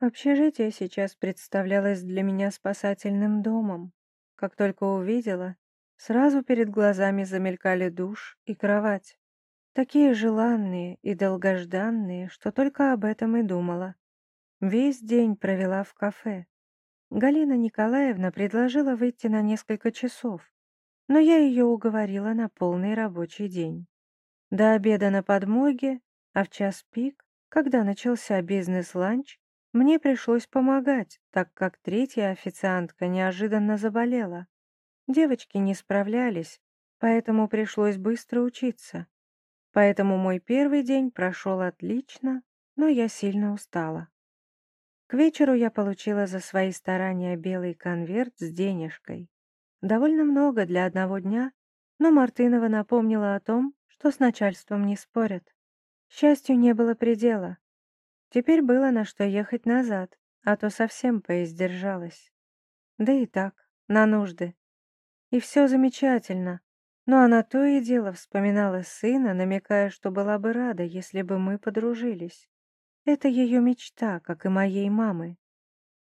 Общежитие сейчас представлялось для меня спасательным домом. Как только увидела, сразу перед глазами замелькали душ и кровать. Такие желанные и долгожданные, что только об этом и думала. Весь день провела в кафе. Галина Николаевна предложила выйти на несколько часов, но я ее уговорила на полный рабочий день. До обеда на подмоге, а в час пик, когда начался бизнес-ланч, мне пришлось помогать, так как третья официантка неожиданно заболела. Девочки не справлялись, поэтому пришлось быстро учиться. Поэтому мой первый день прошел отлично, но я сильно устала. К вечеру я получила за свои старания белый конверт с денежкой. Довольно много для одного дня, но Мартынова напомнила о том, что с начальством не спорят. Счастью не было предела. Теперь было на что ехать назад, а то совсем поиздержалась. Да и так, на нужды. И все замечательно, но она то и дело вспоминала сына, намекая, что была бы рада, если бы мы подружились. Это ее мечта, как и моей мамы.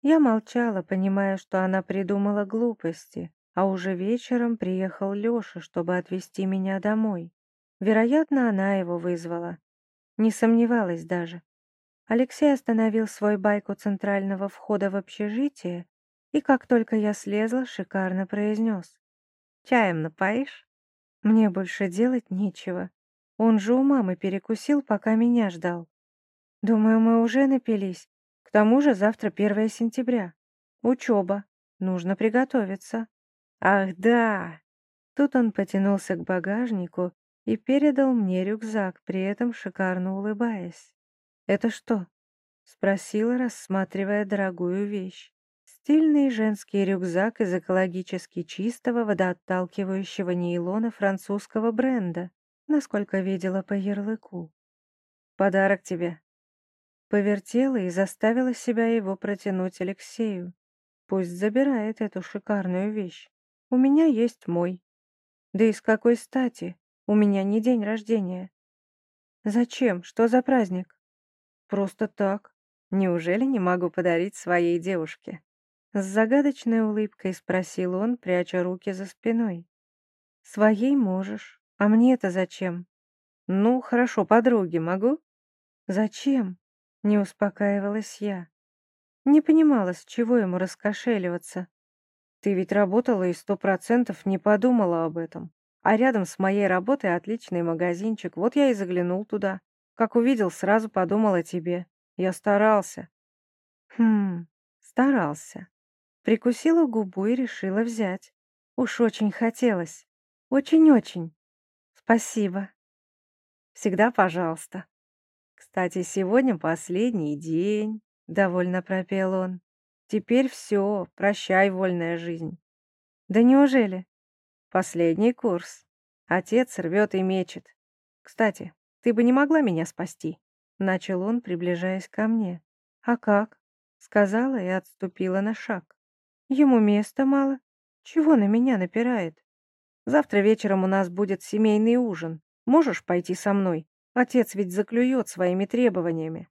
Я молчала, понимая, что она придумала глупости, а уже вечером приехал Леша, чтобы отвезти меня домой. Вероятно, она его вызвала. Не сомневалась даже. Алексей остановил свой байк у центрального входа в общежитие, и как только я слезла, шикарно произнес. «Чаем напоишь?» Мне больше делать нечего. Он же у мамы перекусил, пока меня ждал. Думаю, мы уже напились. К тому же завтра 1 сентября. Учеба. Нужно приготовиться. Ах, да! Тут он потянулся к багажнику и передал мне рюкзак, при этом шикарно улыбаясь. «Это что?» — спросила, рассматривая дорогую вещь. Стильный женский рюкзак из экологически чистого водоотталкивающего нейлона французского бренда, насколько видела по ярлыку. «Подарок тебе». Повертела и заставила себя его протянуть Алексею. Пусть забирает эту шикарную вещь. У меня есть мой. Да и с какой стати? У меня не день рождения. Зачем? Что за праздник? Просто так. Неужели не могу подарить своей девушке? С загадочной улыбкой спросил он, пряча руки за спиной. Своей можешь, а мне это зачем? Ну, хорошо, подруге могу? Зачем? Не успокаивалась я. Не понимала, с чего ему раскошеливаться. Ты ведь работала и сто процентов не подумала об этом. А рядом с моей работой отличный магазинчик, вот я и заглянул туда. Как увидел, сразу подумал о тебе. Я старался. Хм, старался. Прикусила губу и решила взять. Уж очень хотелось. Очень-очень. Спасибо. Всегда пожалуйста. Кстати, сегодня последний день, довольно пропел он. Теперь все, прощай, вольная жизнь. Да неужели? Последний курс. Отец рвет и мечет. Кстати, ты бы не могла меня спасти?» Начал он, приближаясь ко мне. «А как?» Сказала и отступила на шаг. «Ему места мало. Чего на меня напирает? Завтра вечером у нас будет семейный ужин. Можешь пойти со мной? Отец ведь заклюет своими требованиями».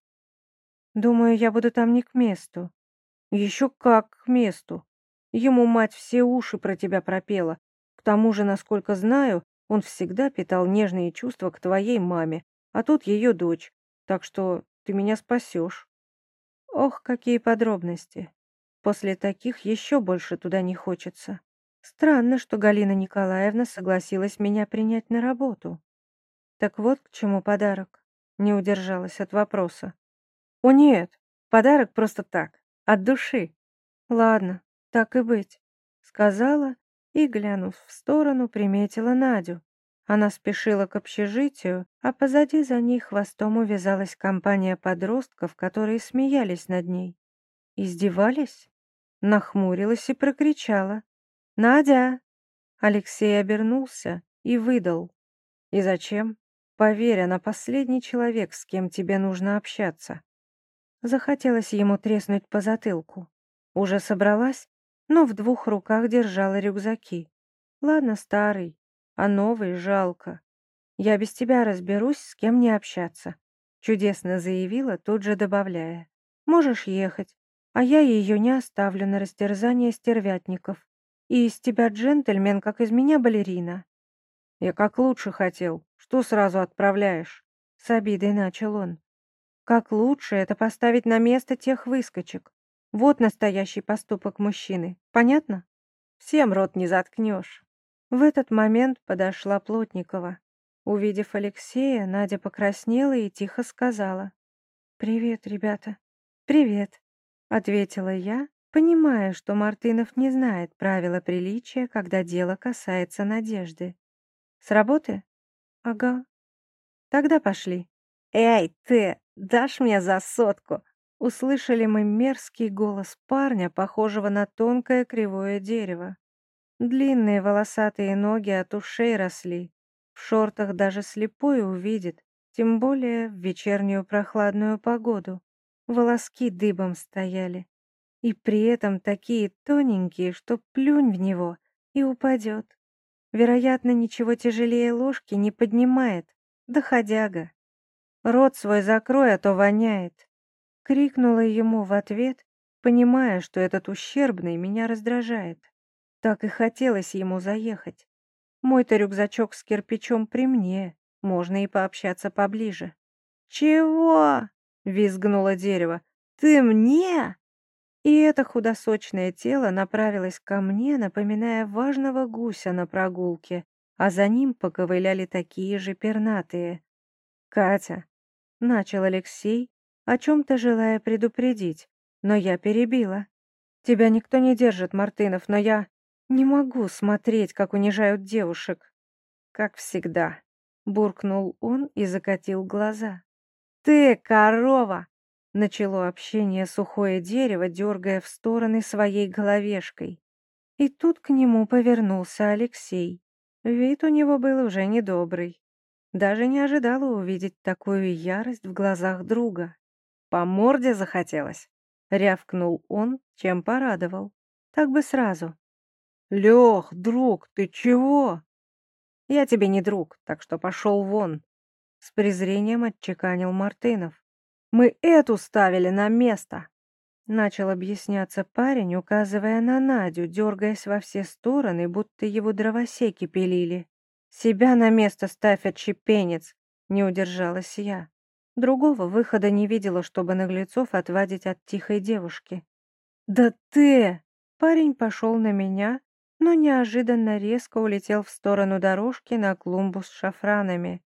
«Думаю, я буду там не к месту». «Еще как к месту. Ему мать все уши про тебя пропела. К тому же, насколько знаю, он всегда питал нежные чувства к твоей маме, а тут ее дочь, так что ты меня спасешь. Ох, какие подробности. После таких еще больше туда не хочется. Странно, что Галина Николаевна согласилась меня принять на работу. Так вот к чему подарок. Не удержалась от вопроса. О нет, подарок просто так, от души. Ладно, так и быть, сказала и, глянув в сторону, приметила Надю. Она спешила к общежитию, а позади за ней хвостом увязалась компания подростков, которые смеялись над ней. Издевались? Нахмурилась и прокричала. «Надя!» Алексей обернулся и выдал. «И зачем? Поверь, она последний человек, с кем тебе нужно общаться». Захотелось ему треснуть по затылку. Уже собралась, но в двух руках держала рюкзаки. Ладно, старый, а новый жалко. Я без тебя разберусь, с кем не общаться. Чудесно заявила, тут же добавляя. Можешь ехать, а я ее не оставлю на растерзание стервятников. И из тебя джентльмен, как из меня балерина». «Я как лучше хотел. Что сразу отправляешь?» С обидой начал он. «Как лучше это поставить на место тех выскочек. Вот настоящий поступок мужчины. Понятно? Всем рот не заткнешь». В этот момент подошла Плотникова. Увидев Алексея, Надя покраснела и тихо сказала. «Привет, ребята». «Привет», — ответила я, понимая, что Мартынов не знает правила приличия, когда дело касается Надежды. «С работы?» «Ага». «Тогда пошли». «Эй, ты, дашь мне за сотку?» Услышали мы мерзкий голос парня, похожего на тонкое кривое дерево. Длинные волосатые ноги от ушей росли. В шортах даже слепой увидит, тем более в вечернюю прохладную погоду. Волоски дыбом стояли. И при этом такие тоненькие, что плюнь в него и упадет. Вероятно, ничего тяжелее ложки не поднимает. Доходяга. Рот свой закрой, а то воняет. Крикнула ему в ответ, понимая, что этот ущербный меня раздражает. Так и хотелось ему заехать. Мой-то рюкзачок с кирпичом при мне, можно и пообщаться поближе. «Чего?» — визгнуло дерево. «Ты мне?» И это худосочное тело направилось ко мне, напоминая важного гуся на прогулке, а за ним поковыляли такие же пернатые. «Катя», — начал Алексей, о чем-то желая предупредить, но я перебила. «Тебя никто не держит, Мартынов, но я...» Не могу смотреть, как унижают девушек. Как всегда, буркнул он и закатил глаза. Ты корова! Начало общение сухое дерево, дергая в стороны своей головешкой. И тут к нему повернулся Алексей. Вид у него был уже недобрый. Даже не ожидала увидеть такую ярость в глазах друга. По морде захотелось. Рявкнул он, чем порадовал. Так бы сразу, «Лех, друг, ты чего?» «Я тебе не друг, так что пошел вон», — с презрением отчеканил Мартынов. «Мы эту ставили на место!» Начал объясняться парень, указывая на Надю, дергаясь во все стороны, будто его дровосеки пилили. «Себя на место ставь, отщепенец!» — не удержалась я. Другого выхода не видела, чтобы наглецов отвадить от тихой девушки. «Да ты!» Парень пошел на меня, но неожиданно резко улетел в сторону дорожки на клумбу с шафранами.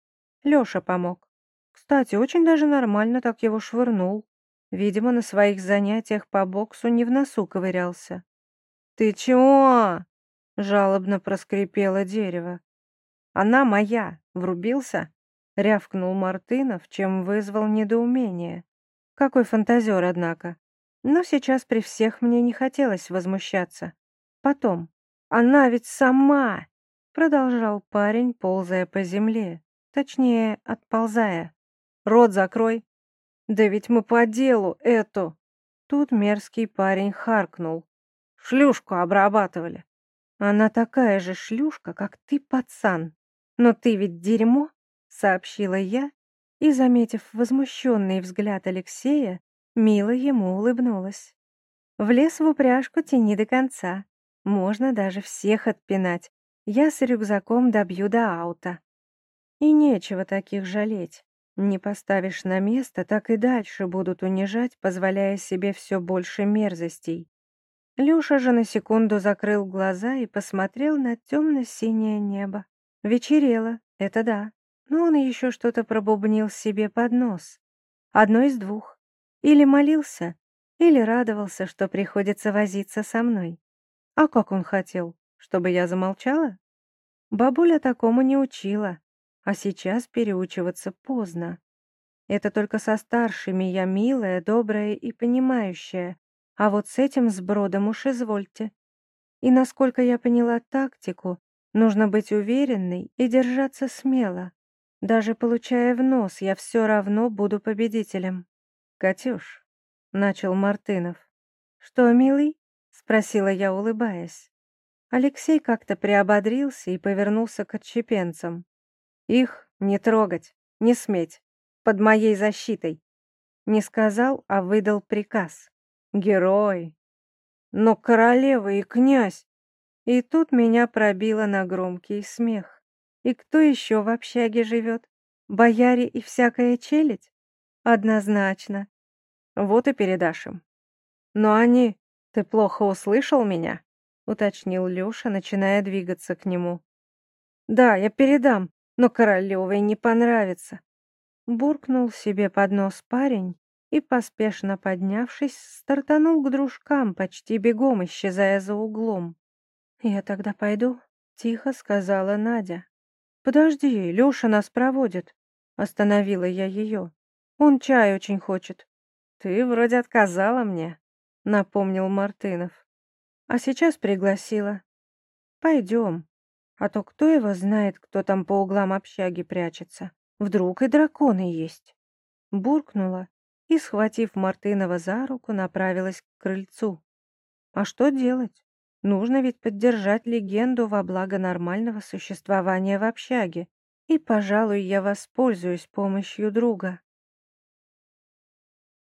Лёша помог. Кстати, очень даже нормально так его швырнул. Видимо, на своих занятиях по боксу не в носу ковырялся. «Ты чего?» — жалобно проскрипело дерево. «Она моя!» — врубился, — рявкнул Мартынов, чем вызвал недоумение. Какой фантазер, однако. Но сейчас при всех мне не хотелось возмущаться. Потом, она ведь сама!» Продолжал парень, ползая по земле. Точнее, отползая. «Рот закрой!» «Да ведь мы по делу эту!» Тут мерзкий парень харкнул. «Шлюшку обрабатывали!» «Она такая же шлюшка, как ты, пацан! Но ты ведь дерьмо!» Сообщила я и, заметив возмущенный взгляд Алексея, мило ему улыбнулась. «В лес в упряжку тяни до конца. Можно даже всех отпинать. Я с рюкзаком добью до аута. И нечего таких жалеть. Не поставишь на место, так и дальше будут унижать, позволяя себе все больше мерзостей. Люша же на секунду закрыл глаза и посмотрел на темно-синее небо. Вечерело, это да, но он еще что-то пробубнил себе под нос. Одно из двух. Или молился, или радовался, что приходится возиться со мной. А как он хотел? Чтобы я замолчала? Бабуля такому не учила, а сейчас переучиваться поздно. Это только со старшими я милая, добрая и понимающая, а вот с этим сбродом уж извольте. И насколько я поняла тактику, нужно быть уверенной и держаться смело. Даже получая в нос, я все равно буду победителем. «Катюш», — начал Мартынов. «Что, милый?» спросила я, улыбаясь. Алексей как-то приободрился и повернулся к отщепенцам. «Их не трогать, не сметь, под моей защитой». Не сказал, а выдал приказ. Герой. Но королева и князь. И тут меня пробило на громкий смех. И кто еще в общаге живет? Бояре и всякая челядь? Однозначно. Вот и передашь им. Но они... Ты плохо услышал меня? Уточнил Леша, начиная двигаться к нему. Да, я передам, но Королевой не понравится. Буркнул себе под нос парень и, поспешно поднявшись, стартанул к дружкам, почти бегом исчезая за углом. «Я тогда пойду», — тихо сказала Надя. «Подожди, Леша нас проводит», — остановила я ее. «Он чай очень хочет». «Ты вроде отказала мне», — напомнил Мартынов. «А сейчас пригласила. Пойдем, а то кто его знает, кто там по углам общаги прячется». Вдруг и драконы есть. Буркнула и, схватив Мартынова за руку, направилась к крыльцу. А что делать? Нужно ведь поддержать легенду во благо нормального существования в общаге. И, пожалуй, я воспользуюсь помощью друга.